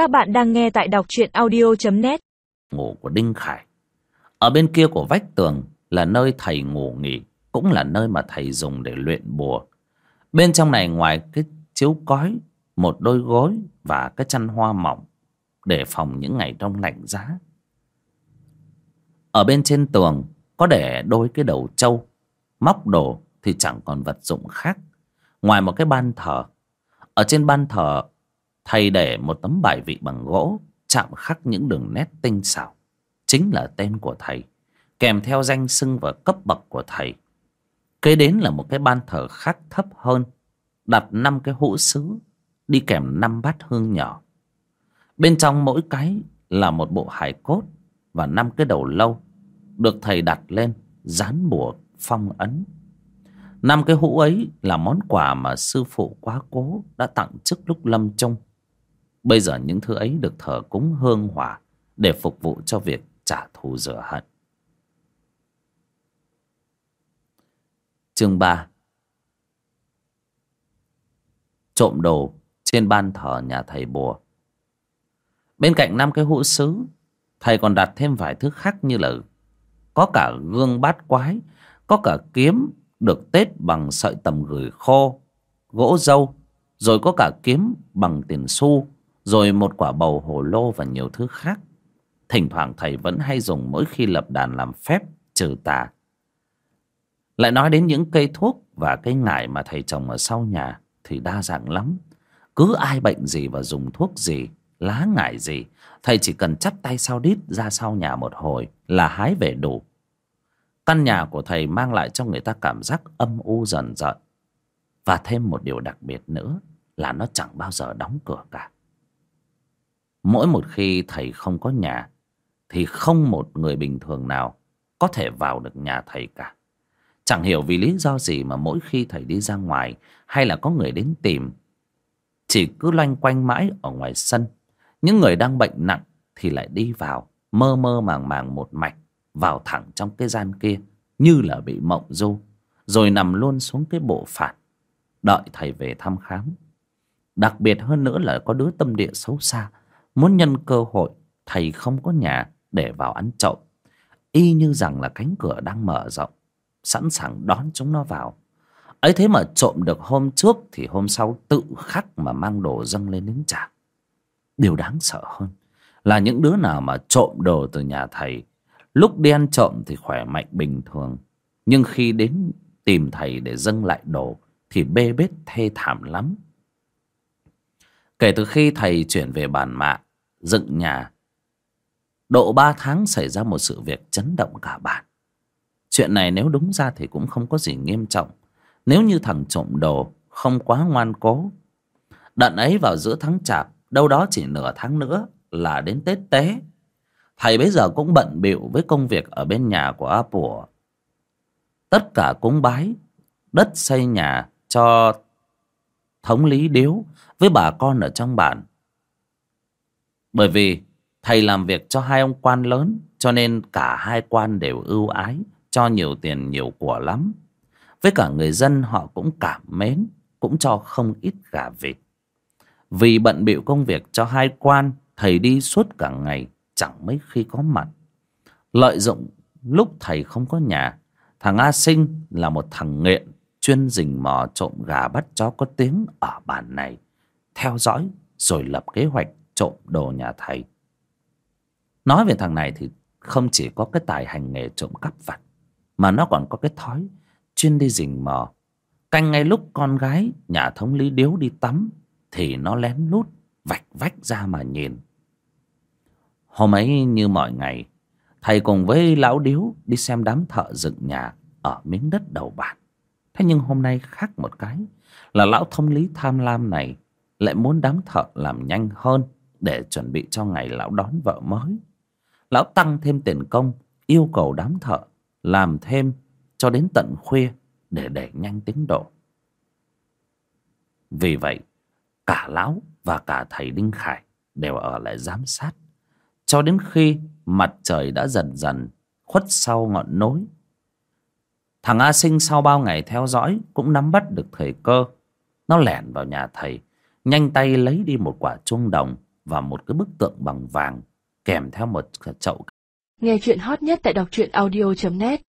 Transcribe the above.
Các bạn đang nghe tại đọc truyện audio.net Ngủ của Đinh Khải. Ở bên kia của vách tường là nơi thầy ngủ nghỉ, Cũng là nơi mà thầy dùng để luyện bùa. Bên trong này ngoài cái chiếu cói, Một đôi gối và cái chăn hoa mỏng Để phòng những ngày đông lạnh giá. Ở bên trên tường có để đôi cái đầu trâu, Móc đồ thì chẳng còn vật dụng khác. Ngoài một cái ban thờ, Ở trên ban thờ Thầy để một tấm bài vị bằng gỗ, Chạm khắc những đường nét tinh xảo. Chính là tên của thầy, Kèm theo danh xưng và cấp bậc của thầy. Kế đến là một cái ban thờ khác thấp hơn, Đặt năm cái hũ sứ Đi kèm năm bát hương nhỏ. Bên trong mỗi cái là một bộ hài cốt Và năm cái đầu lâu, Được thầy đặt lên Dán bùa phong ấn. Năm cái hũ ấy là món quà mà sư phụ quá cố đã tặng trước lúc lâm chung bây giờ những thứ ấy được thờ cúng hương hỏa để phục vụ cho việc trả thù rửa hận. Chương ba. Trộm đồ trên ban thờ nhà thầy bùa. Bên cạnh năm cái hũ sứ, thầy còn đặt thêm vài thứ khác như là có cả gương bát quái, có cả kiếm được tết bằng sợi tầm gửi khô, gỗ dâu, rồi có cả kiếm bằng tiền xu rồi một quả bầu hồ lô và nhiều thứ khác. Thỉnh thoảng thầy vẫn hay dùng mỗi khi lập đàn làm phép, trừ tà. Lại nói đến những cây thuốc và cây ngải mà thầy trồng ở sau nhà, thì đa dạng lắm. Cứ ai bệnh gì và dùng thuốc gì, lá ngải gì, thầy chỉ cần chắp tay sau đít ra sau nhà một hồi là hái về đủ. Căn nhà của thầy mang lại cho người ta cảm giác âm u dần dần. Và thêm một điều đặc biệt nữa là nó chẳng bao giờ đóng cửa cả mỗi một khi thầy không có nhà, thì không một người bình thường nào có thể vào được nhà thầy cả. Chẳng hiểu vì lý do gì mà mỗi khi thầy đi ra ngoài hay là có người đến tìm, chỉ cứ loanh quanh mãi ở ngoài sân. Những người đang bệnh nặng thì lại đi vào, mơ mơ màng màng một mạch, vào thẳng trong cái gian kia, như là bị mộng du, rồi nằm luôn xuống cái bộ phản đợi thầy về thăm khám. Đặc biệt hơn nữa là có đứa tâm địa xấu xa muốn nhân cơ hội, thầy không có nhà để vào ăn trộm. Y như rằng là cánh cửa đang mở rộng, sẵn sàng đón chúng nó vào. Ấy thế mà trộm được hôm trước thì hôm sau tự khắc mà mang đồ dâng lên đến trả điều đáng sợ hơn là những đứa nào mà trộm đồ từ nhà thầy, lúc đi ăn trộm thì khỏe mạnh bình thường. Nhưng khi đến tìm thầy để dâng lại đồ thì bê bết thê thảm lắm kể từ khi thầy chuyển về bản mạ dựng nhà, độ ba tháng xảy ra một sự việc chấn động cả bản chuyện này nếu đúng ra thì cũng không có gì nghiêm trọng. Nếu như thằng trộm đồ không quá ngoan cố, đợt ấy vào giữa tháng chạp, đâu đó chỉ nửa tháng nữa là đến tết tế. Thầy bây giờ cũng bận bịu với công việc ở bên nhà của a pủa tất cả cúng bái, đất xây nhà cho thống lý điếu với bà con ở trong bản. Bởi vì thầy làm việc cho hai ông quan lớn, cho nên cả hai quan đều ưu ái, cho nhiều tiền nhiều của lắm. Với cả người dân họ cũng cảm mến, cũng cho không ít gà vịt. Vì bận bịu công việc cho hai quan, thầy đi suốt cả ngày, chẳng mấy khi có mặt. Lợi dụng lúc thầy không có nhà, thằng a sinh là một thằng nghiện, chuyên rình mò trộm gà bắt chó có tiếng ở bản này theo dõi rồi lập kế hoạch trộm đồ nhà thầy. Nói về thằng này thì không chỉ có cái tài hành nghề trộm cắp vặt, mà nó còn có cái thói chuyên đi rình mò. Canh ngay lúc con gái nhà thống lý điếu đi tắm thì nó lén lút vạch vách ra mà nhìn. Hôm ấy như mọi ngày, thầy cùng với lão điếu đi xem đám thợ dựng nhà ở miếng đất đầu bản. Thế nhưng hôm nay khác một cái là lão thông lý tham lam này lại muốn đám thợ làm nhanh hơn để chuẩn bị cho ngày lão đón vợ mới. Lão tăng thêm tiền công, yêu cầu đám thợ làm thêm cho đến tận khuya để đẩy nhanh tiến độ. Vì vậy, cả lão và cả thầy đinh khải đều ở lại giám sát, cho đến khi mặt trời đã dần dần khuất sau ngọn núi. Thằng a sinh sau bao ngày theo dõi cũng nắm bắt được thời cơ, nó lẻn vào nhà thầy nhanh tay lấy đi một quả chuông đồng và một cái bức tượng bằng vàng kèm theo một chậu Nghe chuyện hot nhất tại đọc truyện audio.net